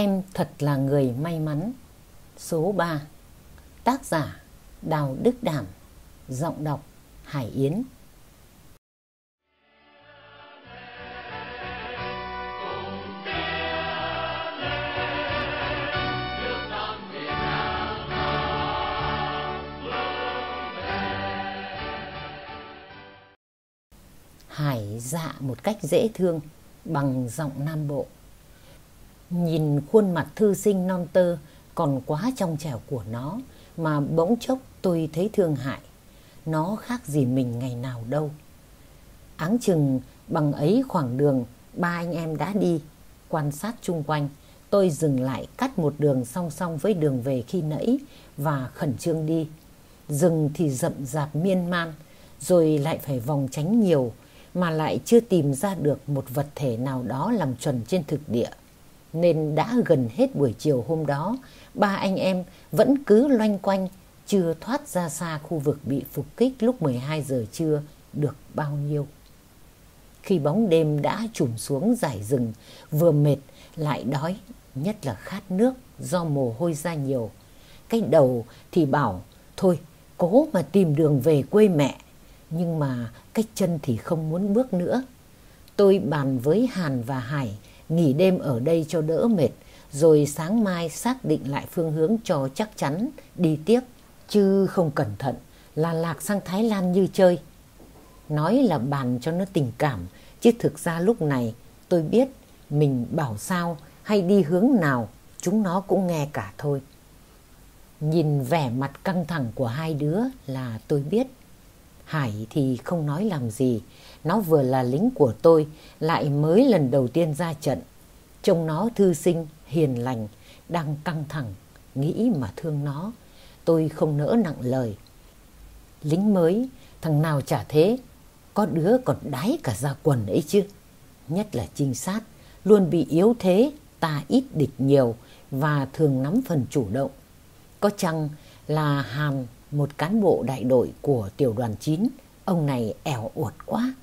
Em thật là người may mắn. Số 3 Tác giả Đào Đức Đảm, Giọng đọc Hải Yến Hải dạ một cách dễ thương, bằng giọng Nam Bộ. Nhìn khuôn mặt thư sinh non tơ còn quá trong trẻo của nó mà bỗng chốc tôi thấy thương hại. Nó khác gì mình ngày nào đâu. Áng chừng bằng ấy khoảng đường ba anh em đã đi, quan sát chung quanh. Tôi dừng lại cắt một đường song song với đường về khi nãy và khẩn trương đi. Rừng thì rậm rạp miên man, rồi lại phải vòng tránh nhiều mà lại chưa tìm ra được một vật thể nào đó làm chuẩn trên thực địa. Nên đã gần hết buổi chiều hôm đó, ba anh em vẫn cứ loanh quanh, chưa thoát ra xa khu vực bị phục kích lúc 12 giờ trưa được bao nhiêu. Khi bóng đêm đã trùm xuống dải rừng, vừa mệt lại đói, nhất là khát nước do mồ hôi ra nhiều. Cái đầu thì bảo, thôi cố mà tìm đường về quê mẹ nhưng mà cái chân thì không muốn bước nữa. Tôi bàn với Hàn và Hải nghỉ đêm ở đây cho đỡ mệt, rồi sáng mai xác định lại phương hướng cho chắc chắn đi tiếp, chứ không cẩn thận là lạc sang Thái Lan như chơi. Nói là bàn cho nó tình cảm, chứ thực ra lúc này tôi biết mình bảo sao hay đi hướng nào chúng nó cũng nghe cả thôi. Nhìn vẻ mặt căng thẳng của hai đứa là tôi biết Hải thì không nói làm gì. Nó vừa là lính của tôi, lại mới lần đầu tiên ra trận. Trông nó thư sinh, hiền lành, đang căng thẳng, nghĩ mà thương nó. Tôi không nỡ nặng lời. Lính mới, thằng nào chả thế, có đứa còn đái cả ra quần ấy chứ. Nhất là trinh sát, luôn bị yếu thế, ta ít địch nhiều và thường nắm phần chủ động. Có chăng là Hàm một cán bộ đại đội của tiểu đoàn 9, ông này ẻo uột quá.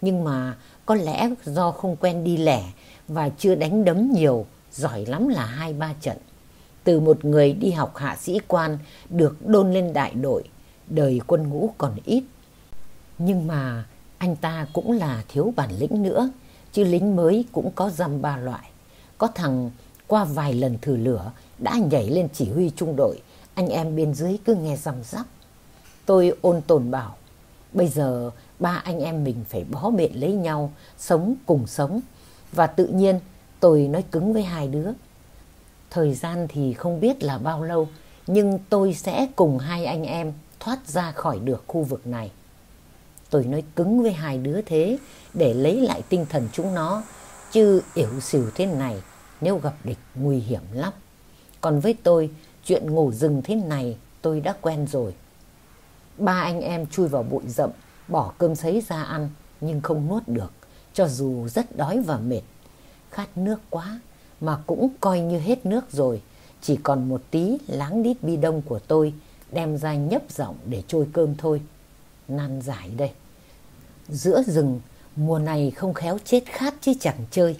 Nhưng mà có lẽ do không quen đi lẻ và chưa đánh đấm nhiều, giỏi lắm là hai ba trận. Từ một người đi học hạ sĩ quan được đôn lên đại đội, đời quân ngũ còn ít. Nhưng mà anh ta cũng là thiếu bản lĩnh nữa, chứ lính mới cũng có dăm ba loại. Có thằng qua vài lần thử lửa đã nhảy lên chỉ huy trung đội anh em bên dưới cứ nghe răm rắp. Tôi ôn tồn bảo, bây giờ ba anh em mình phải bó bện lấy nhau, sống cùng sống. Và tự nhiên tôi nói cứng với hai đứa. Thời gian thì không biết là bao lâu, nhưng tôi sẽ cùng hai anh em thoát ra khỏi được khu vực này. Tôi nói cứng với hai đứa thế để lấy lại tinh thần chúng nó, chứ yếu xìu thế này nếu gặp địch nguy hiểm lắm. Còn với tôi, Chuyện ngủ rừng thế này tôi đã quen rồi. Ba anh em chui vào bụi rậm, bỏ cơm sấy ra ăn, nhưng không nuốt được, cho dù rất đói và mệt. Khát nước quá, mà cũng coi như hết nước rồi. Chỉ còn một tí láng đít bi đông của tôi, đem ra nhấp giọng để trôi cơm thôi. Nan giải đây. Giữa rừng, mùa này không khéo chết khát chứ chẳng chơi.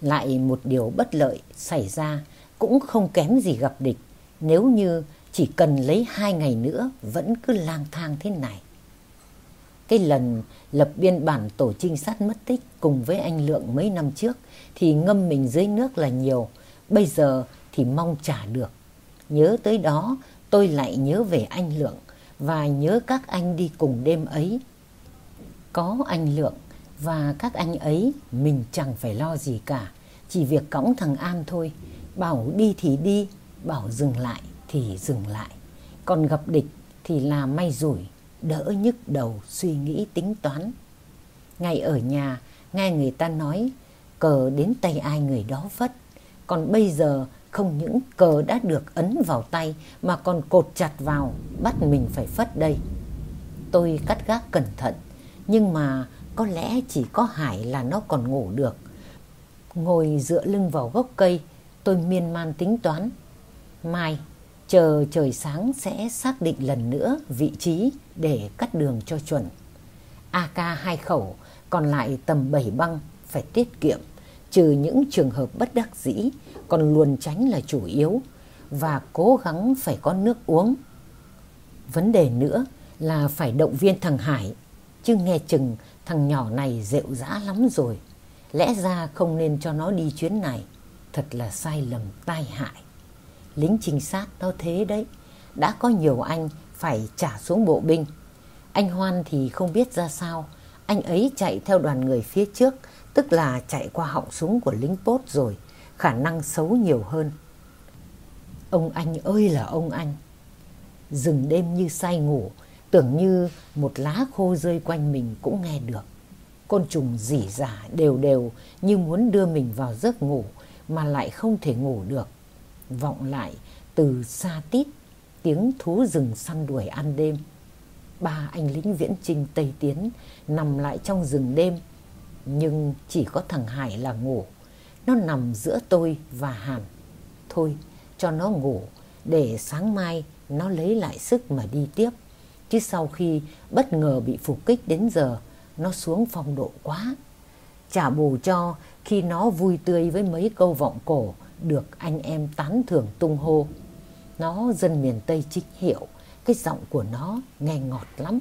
Lại một điều bất lợi xảy ra cũng không kém gì gặp địch nếu như chỉ cần lấy hai ngày nữa vẫn cứ lang thang thế này. Cái lần lập biên bản tổ trinh sát mất tích cùng với anh Lượng mấy năm trước thì ngâm mình dưới nước là nhiều, bây giờ thì mong trả được. Nhớ tới đó tôi lại nhớ về anh Lượng và nhớ các anh đi cùng đêm ấy. Có anh Lượng và các anh ấy mình chẳng phải lo gì cả, chỉ việc cõng thằng An thôi, bảo đi thì đi, bảo dừng lại thì dừng lại. Còn gặp địch thì là may rủi, đỡ nhức đầu suy nghĩ tính toán. Ngay ở nhà, nghe người ta nói cờ đến tay ai người đó vất, Còn bây giờ không những cờ đã được ấn vào tay mà còn cột chặt vào, bắt mình phải phất đây. Tôi cắt gác cẩn thận, nhưng mà có lẽ chỉ có Hải là nó còn ngủ được. Ngồi dựa lưng vào gốc cây, tôi miên man tính toán mai chờ trời sáng sẽ xác định lần nữa vị trí để cắt đường cho chuẩn. AK hai khẩu, còn lại tầm 7 băng phải tiết kiệm, trừ những trường hợp bất đắc dĩ, còn luồn tránh là chủ yếu và cố gắng phải có nước uống. Vấn đề nữa là phải động viên thằng Hải, chứ nghe chừng thằng nhỏ này rệu rã lắm rồi. Lẽ ra không nên cho nó đi chuyến này, thật là sai lầm tai hại. Lính trinh sát nó thế đấy, đã có nhiều anh phải trả xuống bộ binh. Anh Hoan thì không biết ra sao, anh ấy chạy theo đoàn người phía trước, tức là chạy qua họng súng của lính pốt rồi, khả năng xấu nhiều hơn. Ông anh ơi là ông anh. Rừng đêm như say ngủ, tưởng như một lá khô rơi quanh mình cũng nghe được. Côn trùng rỉ rả đều đều như muốn đưa mình vào giấc ngủ mà lại không thể ngủ được. Vọng lại từ xa tít tiếng thú rừng săn đuổi ăn đêm. Ba anh lính viễn trinh Tây Tiến nằm lại trong rừng đêm, nhưng chỉ có thằng Hải là ngủ. Nó nằm giữa tôi và Hàn. Thôi, cho nó ngủ, để sáng mai nó lấy lại sức mà đi tiếp. Chứ sau khi bất ngờ bị phục kích đến giờ, nó xuống phong độ quá. Trả bù cho khi nó vui tươi với mấy câu vọng cổ được anh em tán thưởng tung hô. Nó dân miền Tây chính hiệu, cái giọng của nó nghe ngọt lắm.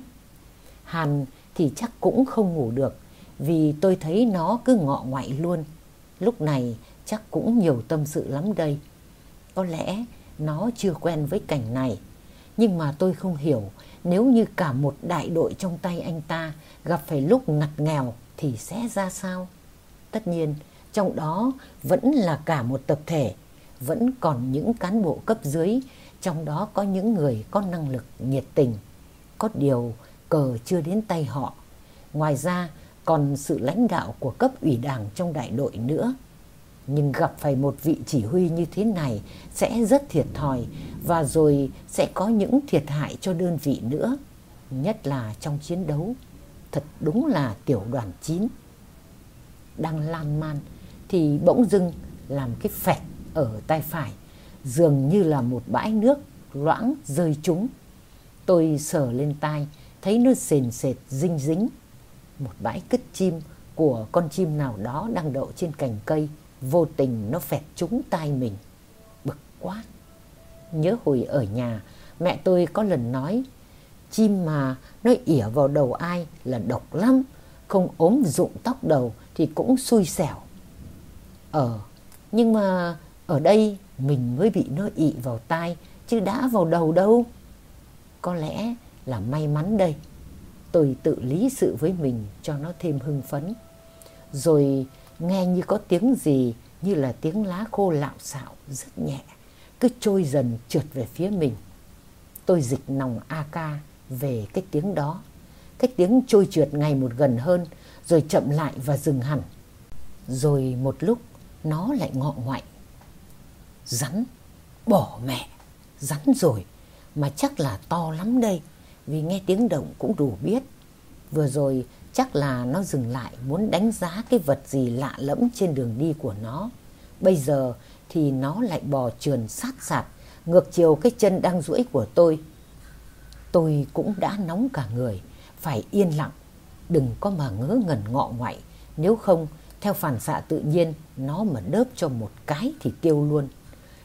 Hàn thì chắc cũng không ngủ được vì tôi thấy nó cứ ngọ ngoại luôn. Lúc này chắc cũng nhiều tâm sự lắm đây. Có lẽ nó chưa quen với cảnh này. Nhưng mà tôi không hiểu nếu như cả một đại đội trong tay anh ta gặp phải lúc ngặt nghèo thì sẽ ra sao? Tất nhiên, trong đó vẫn là cả một tập thể, vẫn còn những cán bộ cấp dưới, trong đó có những người có năng lực nhiệt tình. Có điều cờ chưa đến tay họ. Ngoài ra còn sự lãnh đạo của cấp ủy đảng trong đại đội nữa. Nhưng gặp phải một vị chỉ huy như thế này sẽ rất thiệt thòi và rồi sẽ có những thiệt hại cho đơn vị nữa. Nhất là trong chiến đấu. Thật đúng là tiểu đoàn 9. Đang lan man thì bỗng dưng làm cái phẹt ở tay phải. Dường như là một bãi nước loãng rơi trúng. Tôi sờ lên tai thấy nó sền sệt dinh dính. Một bãi cứt chim của con chim nào đó đang đậu trên cành cây vô tình nó phẹt trúng tai mình. Bực quá. Nhớ hồi ở nhà, mẹ tôi có lần nói, chim mà nó ỉa vào đầu ai là độc lắm, không ốm rụng tóc đầu thì cũng xui xẻo ở nhưng mà ở đây mình mới bị nó ị vào tai, chứ đã vào đầu đâu. Có lẽ là may mắn đây. Tôi tự lý sự với mình cho nó thêm hưng phấn. Rồi nghe như có tiếng gì như là tiếng lá khô lạo xạo rất nhẹ, cứ trôi dần trượt về phía mình. Tôi dịch nòng AK về cái tiếng đó. Cái tiếng trôi trượt ngày một gần hơn, rồi chậm lại và dừng hẳn. Rồi một lúc nó lại ngọ ngoại. Rắn, bỏ mẹ, rắn rồi, mà chắc là to lắm đây, vì nghe tiếng động cũng đủ biết. Vừa rồi chắc là nó dừng lại muốn đánh giá cái vật gì lạ lẫm trên đường đi của nó. Bây giờ thì nó lại bò trườn sát sạt, ngược chiều cái chân đang duỗi của tôi. Tôi cũng đã nóng cả người, phải yên lặng, đừng có mà ngớ ngẩn ngọ ngoại, nếu không theo phản xạ tự nhiên nó mà đớp cho một cái thì tiêu luôn.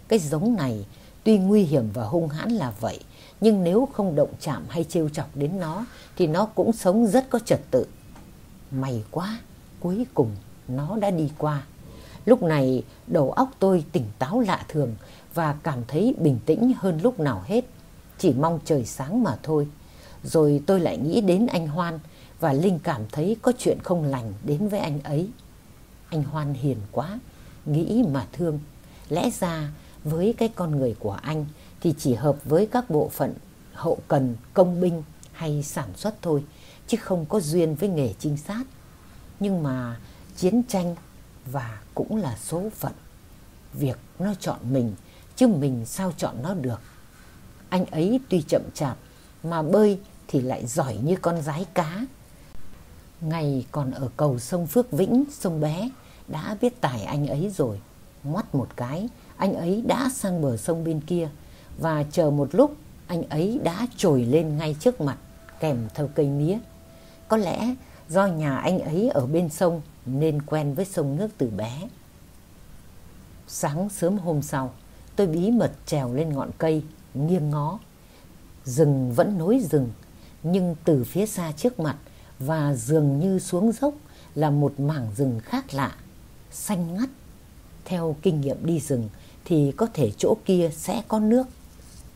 Cái giống này tuy nguy hiểm và hung hãn là vậy, nhưng nếu không động chạm hay trêu chọc đến nó thì nó cũng sống rất có trật tự. May quá, cuối cùng nó đã đi qua. Lúc này đầu óc tôi tỉnh táo lạ thường và cảm thấy bình tĩnh hơn lúc nào hết. Chỉ mong trời sáng mà thôi. Rồi tôi lại nghĩ đến anh Hoan và Linh cảm thấy có chuyện không lành đến với anh ấy. Anh Hoan hiền quá, nghĩ mà thương. Lẽ ra với cái con người của anh thì chỉ hợp với các bộ phận hậu cần, công binh hay sản xuất thôi, chứ không có duyên với nghề trinh sát. Nhưng mà chiến tranh và cũng là số phận. Việc nó chọn mình, chứ mình sao chọn nó được. Anh ấy tuy chậm chạp, mà bơi thì lại giỏi như con rái cá. Ngày còn ở cầu sông Phước Vĩnh, sông Bé, đã biết tải anh ấy rồi. Ngoắt một cái, anh ấy đã sang bờ sông bên kia và chờ một lúc anh ấy đã trồi lên ngay trước mặt kèm theo cây mía. Có lẽ do nhà anh ấy ở bên sông nên quen với sông nước từ bé. Sáng sớm hôm sau, tôi bí mật trèo lên ngọn cây, nghiêng ngó. Rừng vẫn nối rừng, nhưng từ phía xa trước mặt và dường như xuống dốc là một mảng rừng khác lạ, xanh ngắt. Theo kinh nghiệm đi rừng thì có thể chỗ kia sẽ có nước.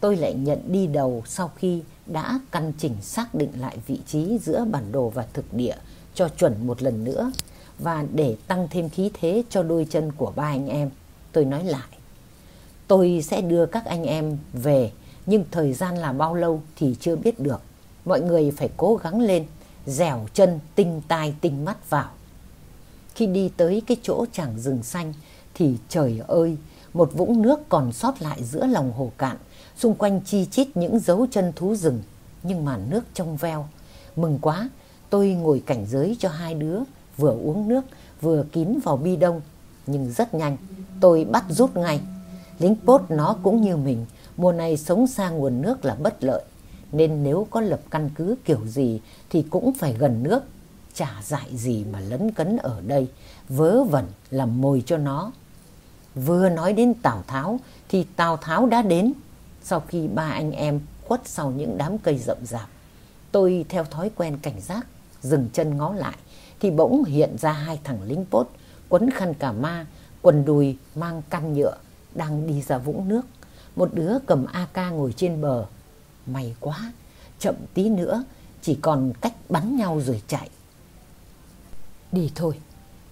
Tôi lại nhận đi đầu sau khi đã căn chỉnh xác định lại vị trí giữa bản đồ và thực địa cho chuẩn một lần nữa và để tăng thêm khí thế cho đôi chân của ba anh em. Tôi nói lại, tôi sẽ đưa các anh em về nhưng thời gian là bao lâu thì chưa biết được. Mọi người phải cố gắng lên, dẻo chân, tinh tai, tinh mắt vào. Khi đi tới cái chỗ chẳng rừng xanh thì trời ơi, một vũng nước còn sót lại giữa lòng hồ cạn, xung quanh chi chít những dấu chân thú rừng, nhưng mà nước trong veo. Mừng quá, tôi ngồi cảnh giới cho hai đứa, vừa uống nước, vừa kín vào bi đông. Nhưng rất nhanh, tôi bắt rút ngay. Lính pốt nó cũng như mình, mùa này sống xa nguồn nước là bất lợi. Nên nếu có lập căn cứ kiểu gì thì cũng phải gần nước. Chả dại gì mà lấn cấn ở đây, vớ vẩn làm mồi cho nó. Vừa nói đến Tào Tháo thì Tào Tháo đã đến. Sau khi ba anh em khuất sau những đám cây rậm rạp, tôi theo thói quen cảnh giác, dừng chân ngó lại thì bỗng hiện ra hai thằng lính pốt quấn khăn cà ma, quần đùi mang căn nhựa đang đi ra vũng nước. Một đứa cầm AK ngồi trên bờ. May quá, chậm tí nữa chỉ còn cách bắn nhau rồi chạy. Đi thôi,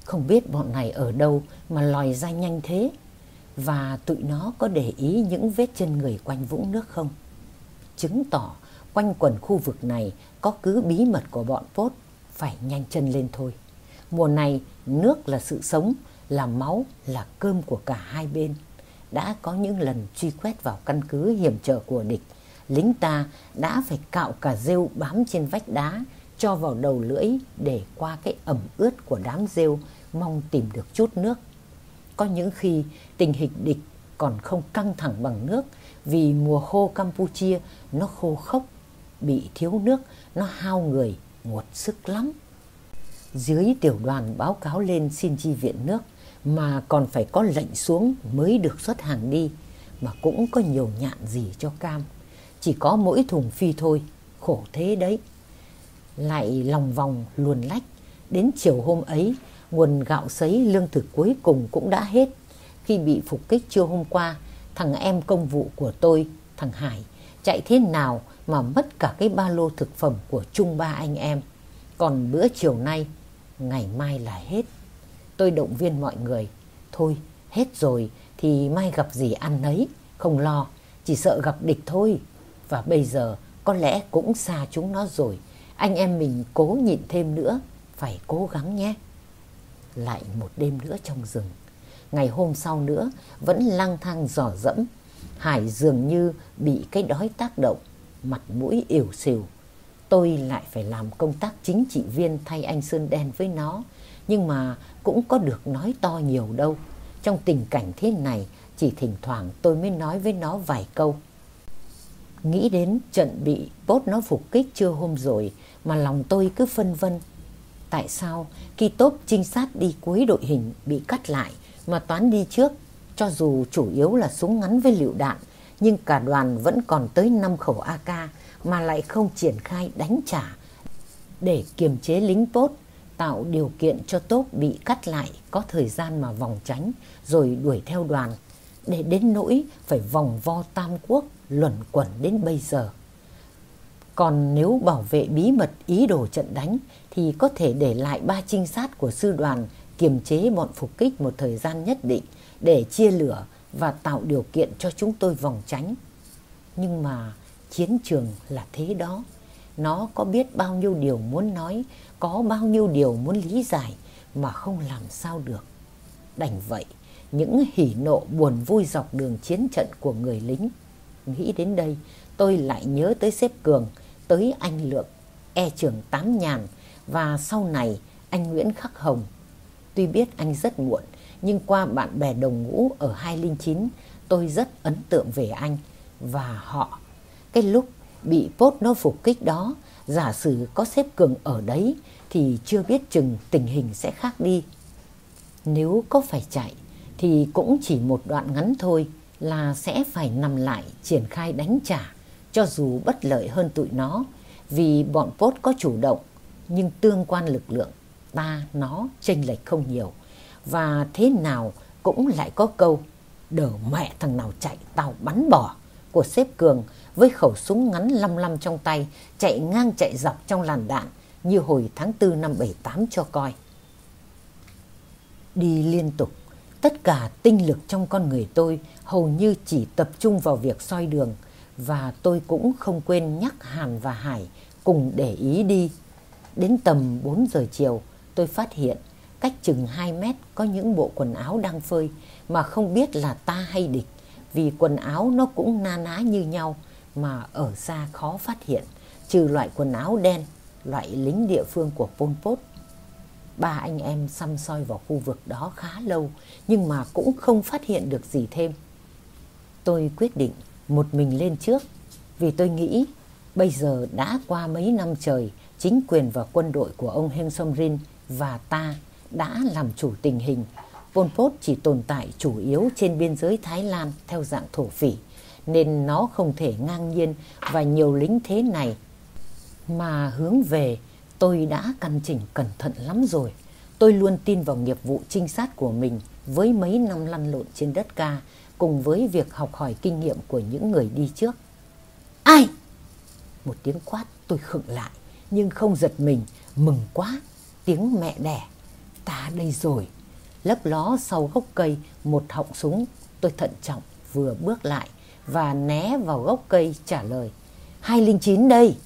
không biết bọn này ở đâu mà lòi ra nhanh thế. Và tụi nó có để ý những vết chân người quanh vũng nước không? Chứng tỏ quanh quần khu vực này có cứ bí mật của bọn Pốt phải nhanh chân lên thôi. Mùa này nước là sự sống, là máu, là cơm của cả hai bên. Đã có những lần truy quét vào căn cứ hiểm trở của địch, lính ta đã phải cạo cả rêu bám trên vách đá cho vào đầu lưỡi để qua cái ẩm ướt của đám rêu mong tìm được chút nước. Có những khi tình hình địch còn không căng thẳng bằng nước vì mùa khô Campuchia nó khô khốc, bị thiếu nước, nó hao người, nguột sức lắm. Dưới tiểu đoàn báo cáo lên xin chi viện nước mà còn phải có lệnh xuống mới được xuất hàng đi mà cũng có nhiều nhạn gì cho cam. Chỉ có mỗi thùng phi thôi, khổ thế đấy. Lại lòng vòng luồn lách, đến chiều hôm ấy nguồn gạo sấy lương thực cuối cùng cũng đã hết. Khi bị phục kích trưa hôm qua, thằng em công vụ của tôi, thằng Hải, chạy thế nào mà mất cả cái ba lô thực phẩm của chung ba anh em. Còn bữa chiều nay, ngày mai là hết. Tôi động viên mọi người, thôi hết rồi thì mai gặp gì ăn nấy, không lo, chỉ sợ gặp địch thôi. Và bây giờ có lẽ cũng xa chúng nó rồi, anh em mình cố nhịn thêm nữa, phải cố gắng nhé. Lại một đêm nữa trong rừng, ngày hôm sau nữa vẫn lang thang dò dẫm. Hải dường như bị cái đói tác động, mặt mũi ỉu xìu. Tôi lại phải làm công tác chính trị viên thay anh Sơn Đen với nó, nhưng mà cũng có được nói to nhiều đâu. Trong tình cảnh thế này, chỉ thỉnh thoảng tôi mới nói với nó vài câu. Nghĩ đến trận bị bốt nó phục kích chưa hôm rồi mà lòng tôi cứ phân vân. Tại sao khi tốp trinh sát đi cuối đội hình bị cắt lại mà toán đi trước, cho dù chủ yếu là súng ngắn với lựu đạn, nhưng cả đoàn vẫn còn tới 5 khẩu AK mà lại không triển khai đánh trả để kiềm chế lính tốt, tạo điều kiện cho tốp bị cắt lại có thời gian mà vòng tránh rồi đuổi theo đoàn để đến nỗi phải vòng vo tam quốc luẩn quẩn đến bây giờ. Còn nếu bảo vệ bí mật ý đồ trận đánh thì có thể để lại ba trinh sát của sư đoàn kiềm chế bọn phục kích một thời gian nhất định để chia lửa và tạo điều kiện cho chúng tôi vòng tránh. Nhưng mà chiến trường là thế đó. Nó có biết bao nhiêu điều muốn nói, có bao nhiêu điều muốn lý giải mà không làm sao được. Đành vậy, những hỉ nộ buồn vui dọc đường chiến trận của người lính. Nghĩ đến đây, tôi lại nhớ tới xếp Cường, tới anh Lượng, e trưởng Tám Nhàn và sau này anh Nguyễn Khắc Hồng. Tuy biết anh rất muộn, nhưng qua bạn bè đồng ngũ ở 209, tôi rất ấn tượng về anh và họ. Cái lúc bị pốt nó phục kích đó, giả sử có xếp cường ở đấy thì chưa biết chừng tình hình sẽ khác đi. Nếu có phải chạy thì cũng chỉ một đoạn ngắn thôi là sẽ phải nằm lại triển khai đánh trả cho dù bất lợi hơn tụi nó vì bọn Pốt có chủ động nhưng tương quan lực lượng ta nó chênh lệch không nhiều và thế nào cũng lại có câu đỡ mẹ thằng nào chạy tao bắn bỏ của sếp Cường với khẩu súng ngắn lăm lăm trong tay chạy ngang chạy dọc trong làn đạn như hồi tháng 4 năm 78 cho coi. Đi liên tục, tất cả tinh lực trong con người tôi hầu như chỉ tập trung vào việc soi đường và tôi cũng không quên nhắc Hàn và Hải cùng để ý đi. Đến tầm 4 giờ chiều, tôi phát hiện cách chừng 2 mét có những bộ quần áo đang phơi mà không biết là ta hay địch vì quần áo nó cũng na ná như nhau mà ở xa khó phát hiện trừ loại quần áo đen loại lính địa phương của Pol Pot. Ba anh em xăm soi vào khu vực đó khá lâu, nhưng mà cũng không phát hiện được gì thêm. Tôi quyết định một mình lên trước, vì tôi nghĩ bây giờ đã qua mấy năm trời, chính quyền và quân đội của ông Heng Somrin và ta đã làm chủ tình hình. Pol Pot chỉ tồn tại chủ yếu trên biên giới Thái Lan theo dạng thổ phỉ, nên nó không thể ngang nhiên và nhiều lính thế này mà hướng về tôi đã căn chỉnh cẩn thận lắm rồi. Tôi luôn tin vào nghiệp vụ trinh sát của mình với mấy năm lăn lộn trên đất ca cùng với việc học hỏi kinh nghiệm của những người đi trước. Ai? Một tiếng quát tôi khựng lại nhưng không giật mình, mừng quá. Tiếng mẹ đẻ. Ta đây rồi. Lấp ló sau gốc cây một họng súng. Tôi thận trọng vừa bước lại và né vào gốc cây trả lời. 209 đây.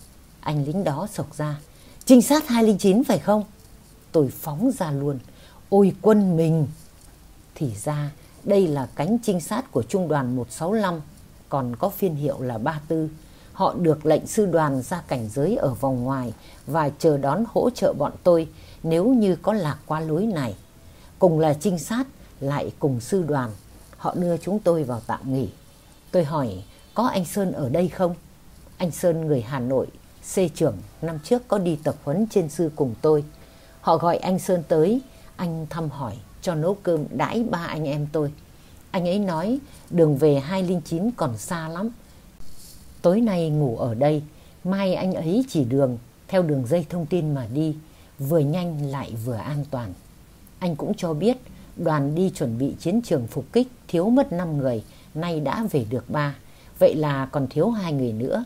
Anh lính đó sộc ra. Trinh sát 209 phải không? Tôi phóng ra luôn. Ôi quân mình! Thì ra đây là cánh trinh sát của trung đoàn 165, còn có phiên hiệu là 34. Họ được lệnh sư đoàn ra cảnh giới ở vòng ngoài và chờ đón hỗ trợ bọn tôi nếu như có lạc qua lối này. Cùng là trinh sát, lại cùng sư đoàn. Họ đưa chúng tôi vào tạm nghỉ. Tôi hỏi, có anh Sơn ở đây không? Anh Sơn người Hà Nội C trưởng năm trước có đi tập huấn trên sư cùng tôi. Họ gọi anh Sơn tới, anh thăm hỏi cho nấu cơm đãi ba anh em tôi. Anh ấy nói đường về 209 còn xa lắm. Tối nay ngủ ở đây, mai anh ấy chỉ đường theo đường dây thông tin mà đi, vừa nhanh lại vừa an toàn. Anh cũng cho biết đoàn đi chuẩn bị chiến trường phục kích thiếu mất 5 người, nay đã về được 3. Vậy là còn thiếu hai người nữa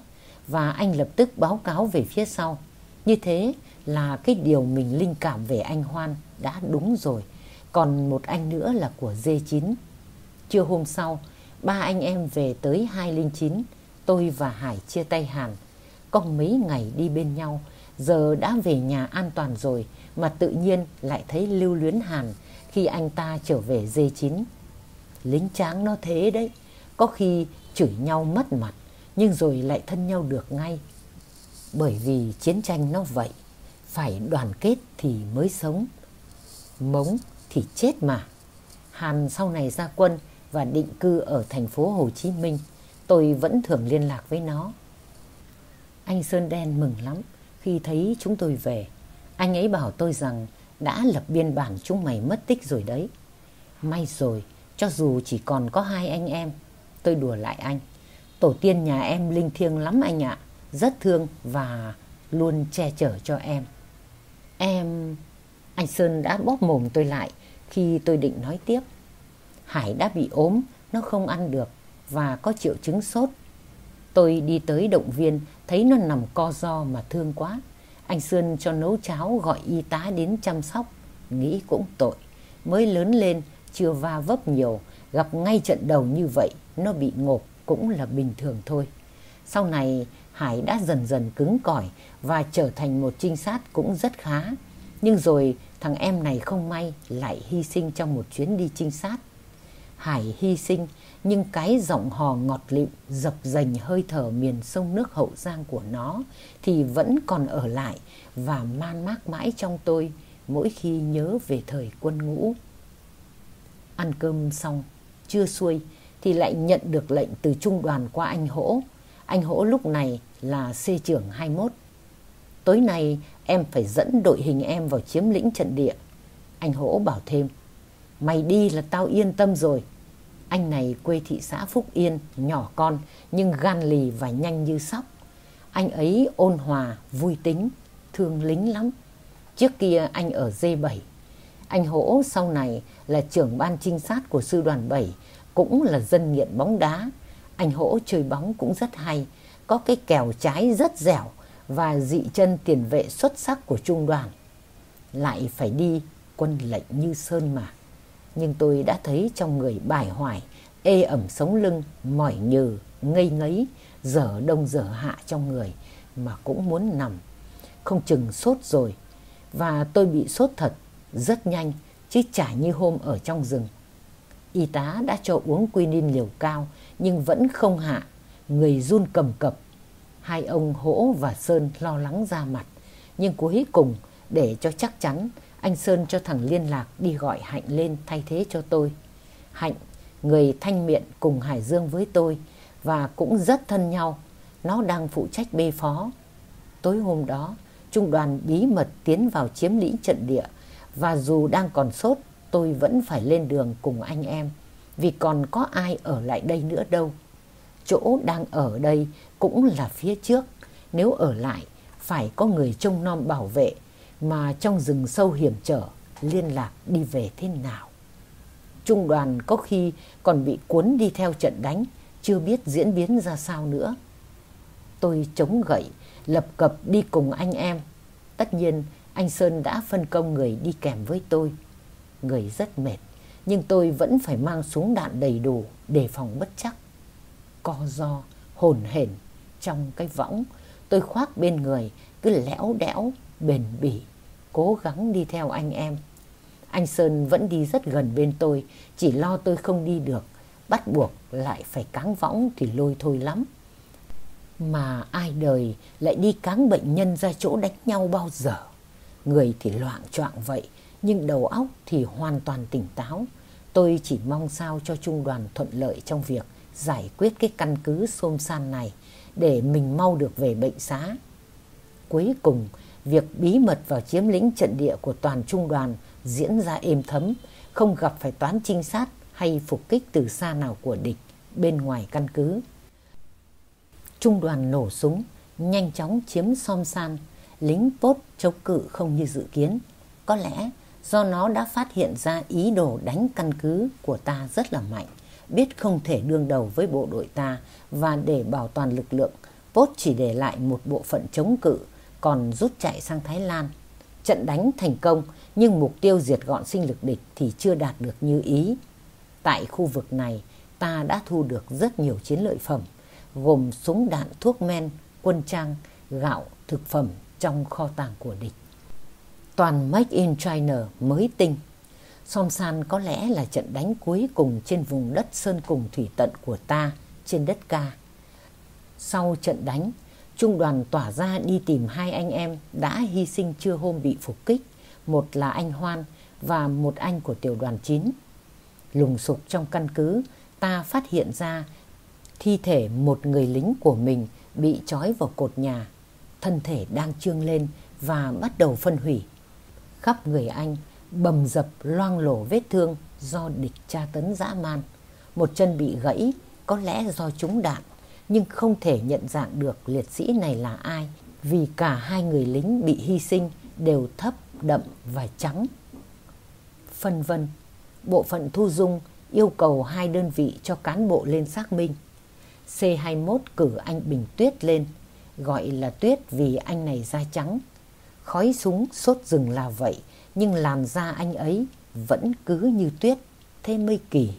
và anh lập tức báo cáo về phía sau. Như thế là cái điều mình linh cảm về anh Hoan đã đúng rồi. Còn một anh nữa là của D9. Trưa hôm sau, ba anh em về tới 209. Tôi và Hải chia tay Hàn. Có mấy ngày đi bên nhau, giờ đã về nhà an toàn rồi mà tự nhiên lại thấy lưu luyến Hàn khi anh ta trở về D9. Lính tráng nó thế đấy, có khi chửi nhau mất mặt nhưng rồi lại thân nhau được ngay. Bởi vì chiến tranh nó vậy, phải đoàn kết thì mới sống. Mống thì chết mà. Hàn sau này ra quân và định cư ở thành phố Hồ Chí Minh, tôi vẫn thường liên lạc với nó. Anh Sơn Đen mừng lắm khi thấy chúng tôi về. Anh ấy bảo tôi rằng đã lập biên bản chúng mày mất tích rồi đấy. May rồi, cho dù chỉ còn có hai anh em, tôi đùa lại anh. Tổ tiên nhà em linh thiêng lắm anh ạ. Rất thương và luôn che chở cho em. Em... Anh Sơn đã bóp mồm tôi lại khi tôi định nói tiếp. Hải đã bị ốm, nó không ăn được và có triệu chứng sốt. Tôi đi tới động viên, thấy nó nằm co do mà thương quá. Anh Sơn cho nấu cháo gọi y tá đến chăm sóc. Nghĩ cũng tội. Mới lớn lên, chưa va vấp nhiều, gặp ngay trận đầu như vậy, nó bị ngộp cũng là bình thường thôi. Sau này Hải đã dần dần cứng cỏi và trở thành một trinh sát cũng rất khá. Nhưng rồi thằng em này không may lại hy sinh trong một chuyến đi trinh sát. Hải hy sinh nhưng cái giọng hò ngọt lịm dập dành hơi thở miền sông nước Hậu Giang của nó thì vẫn còn ở lại và man mác mãi trong tôi mỗi khi nhớ về thời quân ngũ. Ăn cơm xong, chưa xuôi thì lại nhận được lệnh từ trung đoàn qua anh Hỗ. Anh Hỗ lúc này là C trưởng 21. Tối nay em phải dẫn đội hình em vào chiếm lĩnh trận địa. Anh Hỗ bảo thêm. Mày đi là tao yên tâm rồi. Anh này quê thị xã Phúc Yên, nhỏ con nhưng gan lì và nhanh như sóc. Anh ấy ôn hòa, vui tính, thương lính lắm. Trước kia anh ở D7. Anh Hỗ sau này là trưởng ban trinh sát của sư đoàn 7, cũng là dân nghiện bóng đá. Anh Hỗ chơi bóng cũng rất hay, có cái kèo trái rất dẻo và dị chân tiền vệ xuất sắc của trung đoàn. Lại phải đi quân lệnh như sơn mà. Nhưng tôi đã thấy trong người bài hoài, ê ẩm sống lưng, mỏi nhừ, ngây ngấy, dở đông dở hạ trong người mà cũng muốn nằm. Không chừng sốt rồi. Và tôi bị sốt thật, rất nhanh, chứ chả như hôm ở trong rừng. Y tá đã cho uống quinin liều cao nhưng vẫn không hạ, người run cầm cập. Hai ông Hỗ và Sơn lo lắng ra mặt, nhưng cuối cùng để cho chắc chắn anh Sơn cho thằng liên lạc đi gọi Hạnh lên thay thế cho tôi. Hạnh, người thanh miện cùng Hải Dương với tôi và cũng rất thân nhau. Nó đang phụ trách bê phó. Tối hôm đó, trung đoàn bí mật tiến vào chiếm lĩnh trận địa và dù đang còn sốt, tôi vẫn phải lên đường cùng anh em vì còn có ai ở lại đây nữa đâu. Chỗ đang ở đây cũng là phía trước, nếu ở lại phải có người trông nom bảo vệ mà trong rừng sâu hiểm trở liên lạc đi về thế nào. Trung đoàn có khi còn bị cuốn đi theo trận đánh, chưa biết diễn biến ra sao nữa. Tôi chống gậy, lập cập đi cùng anh em. Tất nhiên, anh Sơn đã phân công người đi kèm với tôi. Người rất mệt, nhưng tôi vẫn phải mang súng đạn đầy đủ đề phòng bất chắc. Co do, hồn hển trong cái võng, tôi khoác bên người cứ lẽo đẽo, bền bỉ, cố gắng đi theo anh em. Anh Sơn vẫn đi rất gần bên tôi, chỉ lo tôi không đi được, bắt buộc lại phải cáng võng thì lôi thôi lắm. Mà ai đời lại đi cáng bệnh nhân ra chỗ đánh nhau bao giờ. Người thì loạn choạng vậy, nhưng đầu óc thì hoàn toàn tỉnh táo. Tôi chỉ mong sao cho trung đoàn thuận lợi trong việc giải quyết cái căn cứ xôm san này để mình mau được về bệnh xá. Cuối cùng, việc bí mật vào chiếm lĩnh trận địa của toàn trung đoàn diễn ra êm thấm, không gặp phải toán trinh sát hay phục kích từ xa nào của địch bên ngoài căn cứ. Trung đoàn nổ súng, nhanh chóng chiếm Som San, lính tốt chống cự không như dự kiến. Có lẽ do nó đã phát hiện ra ý đồ đánh căn cứ của ta rất là mạnh, biết không thể đương đầu với bộ đội ta và để bảo toàn lực lượng, Pốt chỉ để lại một bộ phận chống cự, còn rút chạy sang Thái Lan. Trận đánh thành công nhưng mục tiêu diệt gọn sinh lực địch thì chưa đạt được như ý. Tại khu vực này, ta đã thu được rất nhiều chiến lợi phẩm, gồm súng đạn thuốc men, quân trang, gạo, thực phẩm trong kho tàng của địch. Toàn Make in China mới tinh. Son San có lẽ là trận đánh cuối cùng trên vùng đất sơn cùng thủy tận của ta trên đất ca. Sau trận đánh, trung đoàn tỏa ra đi tìm hai anh em đã hy sinh chưa hôm bị phục kích, một là anh Hoan và một anh của tiểu đoàn 9. Lùng sục trong căn cứ, ta phát hiện ra thi thể một người lính của mình bị trói vào cột nhà. Thân thể đang trương lên và bắt đầu phân hủy. Khắp người anh bầm dập loang lổ vết thương do địch tra tấn dã man. Một chân bị gãy, có lẽ do trúng đạn, nhưng không thể nhận dạng được liệt sĩ này là ai vì cả hai người lính bị hy sinh đều thấp, đậm và trắng. Phân vân, bộ phận thu dung yêu cầu hai đơn vị cho cán bộ lên xác minh. C21 cử anh Bình Tuyết lên, gọi là Tuyết vì anh này da trắng. Khói súng sốt rừng là vậy, nhưng làn da anh ấy vẫn cứ như tuyết, thế mới kỳ.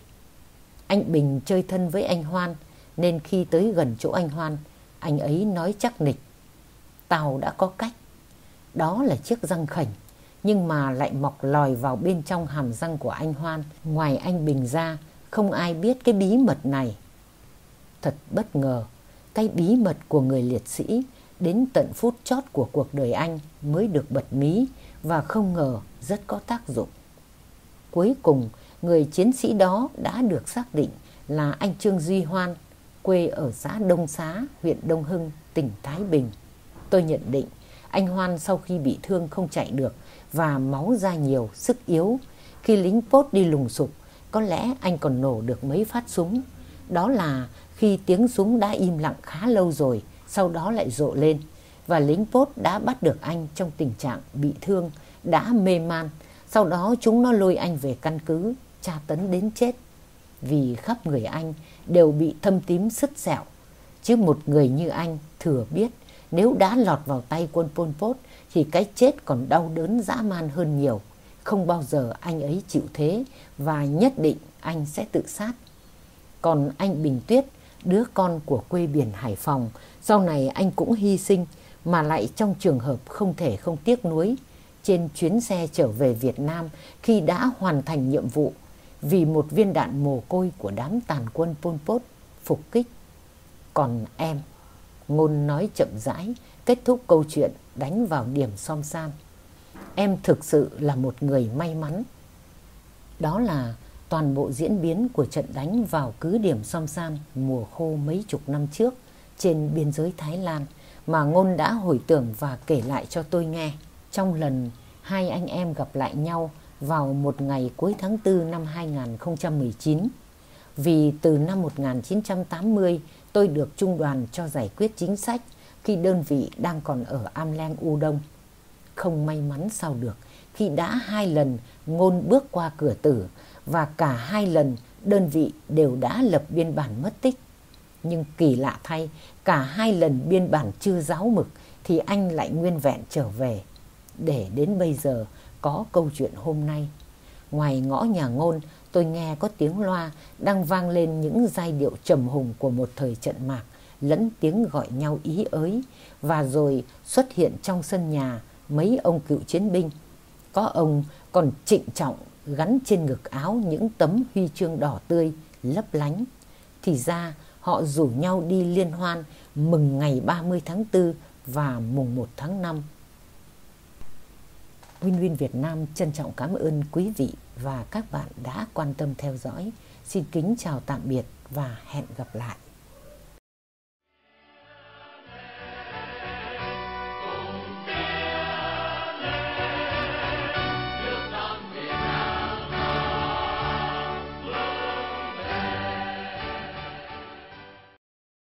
Anh Bình chơi thân với anh Hoan, nên khi tới gần chỗ anh Hoan, anh ấy nói chắc nịch. Tao đã có cách. Đó là chiếc răng khảnh, nhưng mà lại mọc lòi vào bên trong hàm răng của anh Hoan. Ngoài anh Bình ra, không ai biết cái bí mật này. Thật bất ngờ, cái bí mật của người liệt sĩ đến tận phút chót của cuộc đời anh mới được bật mí và không ngờ rất có tác dụng. Cuối cùng, người chiến sĩ đó đã được xác định là anh Trương Duy Hoan, quê ở xã Đông Xá, huyện Đông Hưng, tỉnh Thái Bình. Tôi nhận định anh Hoan sau khi bị thương không chạy được và máu ra nhiều, sức yếu, khi lính Pốt đi lùng sục, có lẽ anh còn nổ được mấy phát súng. Đó là khi tiếng súng đã im lặng khá lâu rồi, sau đó lại rộ lên. Và lính Pốt đã bắt được anh trong tình trạng bị thương, đã mê man. Sau đó chúng nó lôi anh về căn cứ, tra tấn đến chết. Vì khắp người anh đều bị thâm tím sứt sẹo. Chứ một người như anh thừa biết nếu đã lọt vào tay quân Pol Pot thì cái chết còn đau đớn dã man hơn nhiều. Không bao giờ anh ấy chịu thế và nhất định anh sẽ tự sát. Còn anh Bình Tuyết, đứa con của quê biển Hải Phòng, sau này anh cũng hy sinh mà lại trong trường hợp không thể không tiếc nuối trên chuyến xe trở về Việt Nam khi đã hoàn thành nhiệm vụ vì một viên đạn mồ côi của đám tàn quân Pol Pot phục kích. Còn em, ngôn nói chậm rãi, kết thúc câu chuyện đánh vào điểm som sam. Em thực sự là một người may mắn. Đó là toàn bộ diễn biến của trận đánh vào cứ điểm som sam mùa khô mấy chục năm trước trên biên giới Thái Lan mà Ngôn đã hồi tưởng và kể lại cho tôi nghe. Trong lần hai anh em gặp lại nhau vào một ngày cuối tháng 4 năm 2019. Vì từ năm 1980 tôi được trung đoàn cho giải quyết chính sách khi đơn vị đang còn ở Am Leng, U Đông. Không may mắn sao được khi đã hai lần ngôn bước qua cửa tử và cả hai lần đơn vị đều đã lập biên bản mất tích. Nhưng kỳ lạ thay, cả hai lần biên bản chưa giáo mực thì anh lại nguyên vẹn trở về. Để đến bây giờ có câu chuyện hôm nay. Ngoài ngõ nhà ngôn, tôi nghe có tiếng loa đang vang lên những giai điệu trầm hùng của một thời trận mạc, lẫn tiếng gọi nhau ý ới, và rồi xuất hiện trong sân nhà mấy ông cựu chiến binh. Có ông còn trịnh trọng gắn trên ngực áo những tấm huy chương đỏ tươi, lấp lánh. Thì ra họ rủ nhau đi liên hoan mừng ngày 30 tháng 4 và mùng 1 tháng 5 Win Win Việt Nam trân trọng cảm ơn quý vị và các bạn đã quan tâm theo dõi. Xin kính chào tạm biệt và hẹn gặp lại.